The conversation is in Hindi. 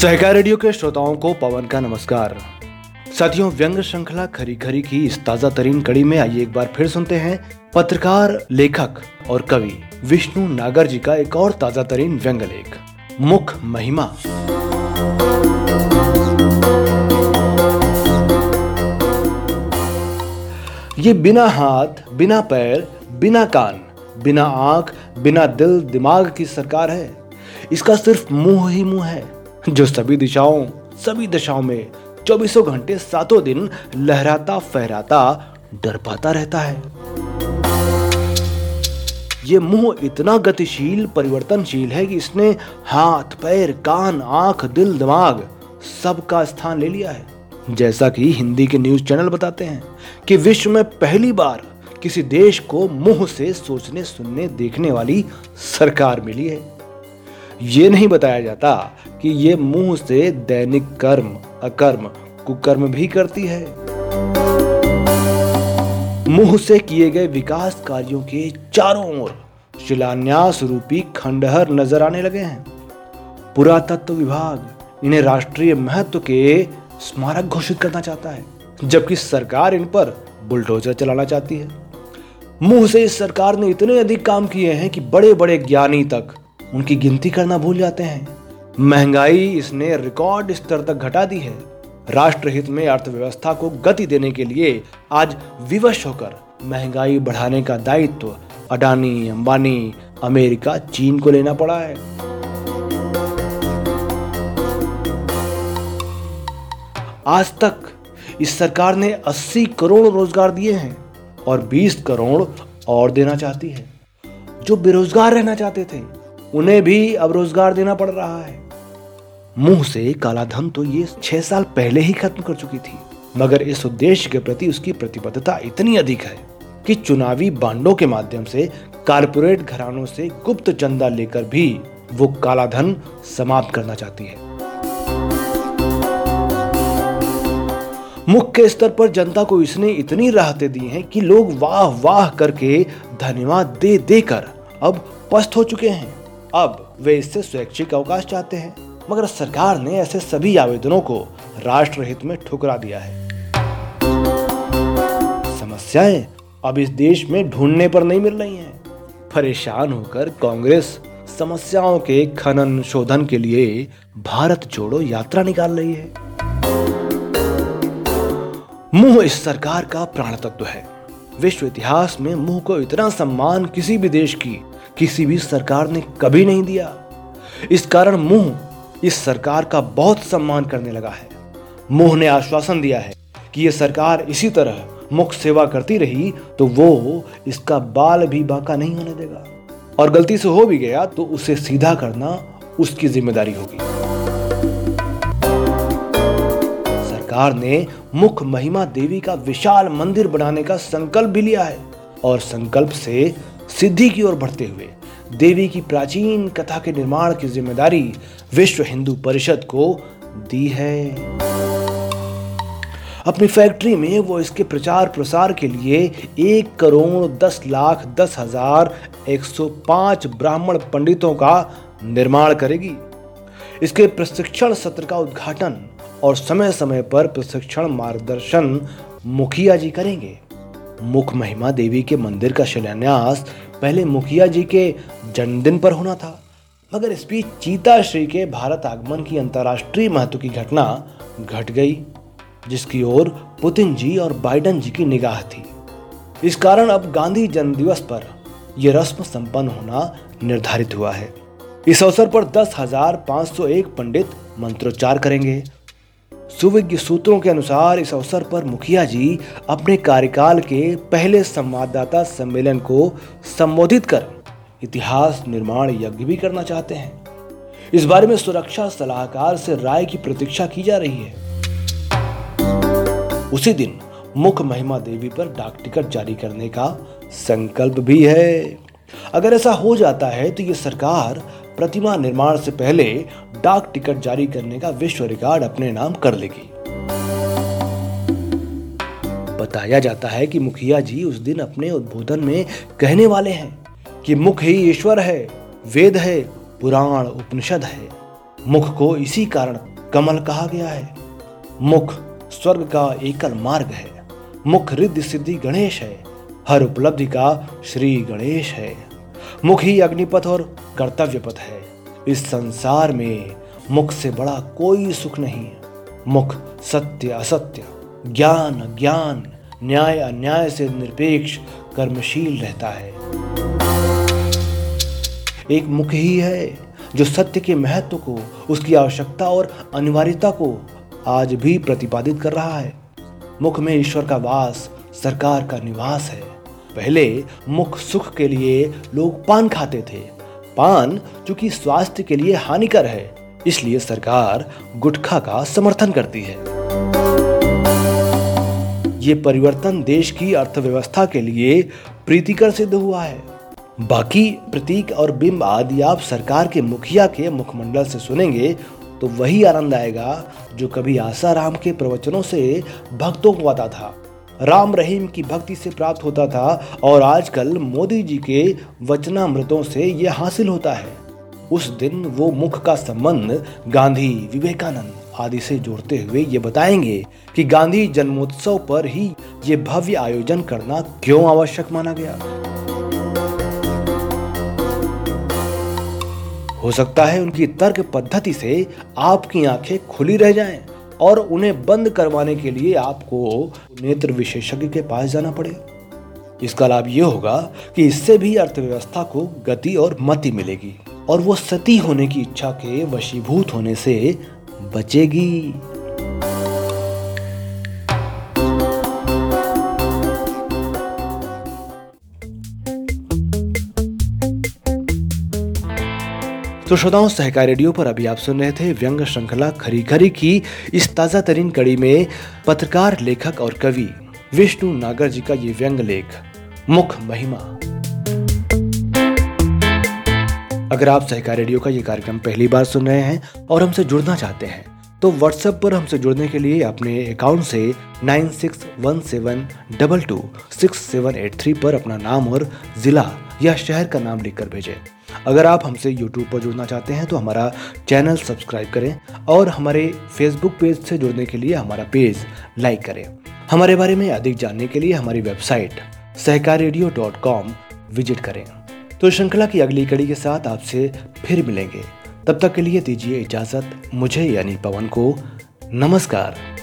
सहकार रेडियो के श्रोताओं को पवन का नमस्कार। साथियों, व्यंग श्रृंखला खरी खरी की इस ताज़ा तरीन कड़ी में आइए एक बार फिर सुनते हैं पत्रकार, लेखक और कवि विष्णु नागर जी का एक और ताज़ा तरीन व्यंग लेख, मुख महिमा। ये बिना हाथ, बिना पैर, बिना कान, बिना आँख, बिना दिल, दिमाग की सरकार है। इसका सिर्फ़ मुँह ही मुँह है। जो सभी दिशाओं सभी दिशाओं में चौबीसों घंटे, सातों दिन लहराता, फहराता, डर पाता रहता है। ये मुँह इतना गतिशील, परिवर्तनशील है कि इसने हाथ, पैर, कान, आँख, दिल, दिमाग सबका स्थान ले लिया है। जैसा कि हिंदी के न्यूज़ चैनल बताते हैं कि विश्व में पहली बार किसी देश को मुँह से सोचने, सुनने, देखने वाली सरकार मिली है। ये नहीं बताया जाता कि ये मुँह से दैनिक कर्म, अकर्म, कुकर्म भी करती है। मुँह से किए गए विकास कार्यों के चारों ओर शिलान्यास रूपी खंडहर नज़र आने लगे हैं। पुरातत्व विभाग इन्हें राष्ट्रीय महत्व के स्मारक घोषित करना चाहता है, जबकि सरकार इन पर बुलडोजर चलाना चाहती है। मुँह से इस सरकार ने इतने अधिक काम किए हैं कि बड़े बड़े ज्ञानी तक उनकी गिनती करना भूल जाते हैं। महँगाई इसने रिकॉर्ड स्तर तक घटा दी है। राष्ट्रहित में अर्थव्यवस्था को गति देने के लिए आज विवश होकर महँगाई बढ़ाने का दायित्व अडानी, अंबानी, अमेरिका, चीन को लेना पड़ा है। आज तक इस सरकार ने 80 करोड़ रोज़गार दिए हैं और 20 करोड़ और देना चाहती है। जो बेरोजगार रहना चाहते थे उन्हें भी अब रोज़गार देना पड़ रहा है। मुँह से काला धन तो ये छह साल पहले ही खत्म कर चुकी थी, मगर इस उद्देश्य के प्रति उसकी प्रतिबद्धता इतनी अधिक है कि चुनावी बांडों के माध्यम से कारपोरेट घरानों से गुप्त चंदा लेकर भी वो काला धन समाप्त करना चाहती है। मुख्य स्तर पर जनता को इसने इतनी राहतें दी हैं कि लोग वाह वाह करके धन्यवाद दे देकर अब पस्त हो चुके हैं। अब वे इससे स्वैच्छिक अवकाश चाहते हैं। मगर सरकार ने ऐसे सभी आवेदनों को राष्ट्रहित में ठुकरा दिया है। समस्याएँ अब इस देश में ढूँढने पर नहीं मिल रही हैं। परेशान होकर कांग्रेस समस्याओं के खनन शोधन के लिए भारत जोड़ो यात्रा निकाल रही है। मुँह इस सरकार का प्राण तत्व है। विश्व इतिहास में मुँह को इतना सम्मान किसी भी देश की किसी भी सरकार ने कभी नहीं दिया। इस कारण मुँह इस सरकार का बहुत सम्मान करने लगा है। मुँह ने आश्वासन दिया है कि यह सरकार इसी तरह मुख सेवा करती रही तो वो इसका बाल भी बाका नहीं होने देगा। और गलती से हो भी गया तो उसे सीधा करना उसकी ज़िम्मेदारी होगी। सरकार ने मुख महिमा देवी का विशाल मंदिर बनाने का संकल्प भी लिया है और संकल्प से सिद्धि की ओर बढ़ते हुए, देवी की प्राचीन कथा के निर्माण की ज़िम्मेदारी विश्व हिंदू परिषद को दी है। अपनी फैक्ट्री में वो इसके प्रचार प्रसार के लिए एक करोड़ दस लाख दस हज़ार एक सौ पाँच ब्राह्मण पंडितों का निर्माण करेगी। इसके प्रशिक्षण सत्र का उद्घाटन और समय समय पर प्रशिक्षण मार्गदर्शन मुखिया जी करेंगे। मुख महिमा देवी के मंदिर का शिलान्यास पहले मुखिया जी के जन्मदिन पर होना था। मगर इस बीच चीता श्री के भारत आगमन की अंतर्राष्ट्रीय महत्व की घटना घट गई, जिसकी ओर पुतिन जी और बाइडन जी की निगाह थी। इस कारण अब गांधी जन्म दिवस पर यह रस्म संपन्न होना निर्धारित हुआ है। इस अवसर पर दस हज़ार पाँच सौ एक पंडित मंत्रोच्चार करेंगे। सुविज्ञ सूत्रों के अनुसार इस अवसर पर मुखिया जी अपने कार्यकाल के पहले संवाददाता सम्मेलन को संबोधित कर इतिहास निर्माण यज्ञ भी करना चाहते हैं। इस बारे में सुरक्षा सलाहकार से राय की प्रतीक्षा की जा रही है। उसी दिन मुख महिमा देवी पर डाक टिकट जारी करने का संकल्प भी है। अगर ऐसा हो जाता है तो ये सरकार प्रतिमा निर्माण से पहले डाक टिकट जारी करने का विश्व रिकॉर्ड अपने नाम कर लेगी। बताया जाता है कि मुखिया जी उस दिन अपने उद्बोधन में कहने वाले हैं कि मुख ही ईश्वर है, वेद है, पुराण, उपनिषद है। मुख को इसी कारण कमल कहा गया है। मुख स्वर्ग का एकल मार्ग है। मुख रिद्धि सिद्धि गणेश है। हर उपलब्धि का श्री गणेश है। मुख ही अग्निपथ और कर्तव्य पथ है। इस संसार में मुख से बड़ा कोई सुख नहीं मुख सत्य, असत्य, ज्ञान ज्ञान न्याय, अन्याय से निरपेक्ष, कर्मशील रहता है। एक मुख ही है जो सत्य के महत्व को, उसकी आवश्यकता और अनिवार्यता को आज भी प्रतिपादित कर रहा है। मुख में ईश्वर का वास, सरकार का निवास है। पहले मुख सुख के लिए लोग पान खाते थे। पान, जो चूँकि स्वास्थ्य के लिए हानिकर है। इसलिए सरकार गुटखा का समर्थन करती है। ये परिवर्तन देश की अर्थव्यवस्था के लिए प्रीतिकर सिद्ध हुआ है। बाकी प्रतीक और बिंब आदि आप सरकार के मुखिया के मुखमंडल से सुनेंगे तो वही आनंद आएगा, जो कभी आसाराम के प्रवचनों से भक्तों को आता था। राम रहीम की भक्ति से प्राप्त होता था और आजकल मोदी जी के वचनामृतों से यह हासिल होता है। उस दिन वो मुख का संबंध गांधी विवेकानंद आदि से जोड़ते हुए ये बताएँगे कि गांधी जन्मोत्सव पर ही ये भव्य आयोजन करना क्यों आवश्यक माना गया। हो सकता है उनकी तर्क पद्धति से आपकी आँखें खुली रह जाएँ। और उन्हें बंद करवाने के लिए आपको नेत्र विशेषज्ञ के पास जाना पड़े। इसका लाभ ये होगा कि इससे भी अर्थव्यवस्था को गति और मति मिलेगी और वो सती होने की इच्छा के वशीभूत होने से बचेगी। तो श्रोताओं, सहकार रेडियो पर अभी आप सुन रहे थे व्यंग श्रृंखला खरी खरी की इस ताज़ा तरीन कड़ी में पत्रकार, लेखक और कवि विष्णु नागर जी का ये व्यंग लेख, मुख महिमा। अगर आप सहकार रेडियो का ये कार्यक्रम पहली बार सुन रहे हैं और हमसे जुड़ना चाहते हैं तो व्हाट्सएप पर हमसे जुड़ने के लिए अपने अकाउंट से nine six one seven double two six seven eight three पर अपना नाम और जिला या शहर का नाम लिखकर भेजें। अगर आप हमसे यूट्यूब पर जुड़ना चाहते हैं तो हमारा चैनल सब्सक्राइब करें और हमारे फेसबुक पेज से जुड़ने के लिए हमारा पेज लाइक करें। हमारे बारे में अधिक जानने के लिए हमारी वेबसाइट सहकार विज़िट करें। तो श्रृंखला की अगली कड़ी के साथ आपसे फिर मिलेंगे। तब तक के लिए दीजिए इजाज़त। मुझे यानी पवन को नमस्कार।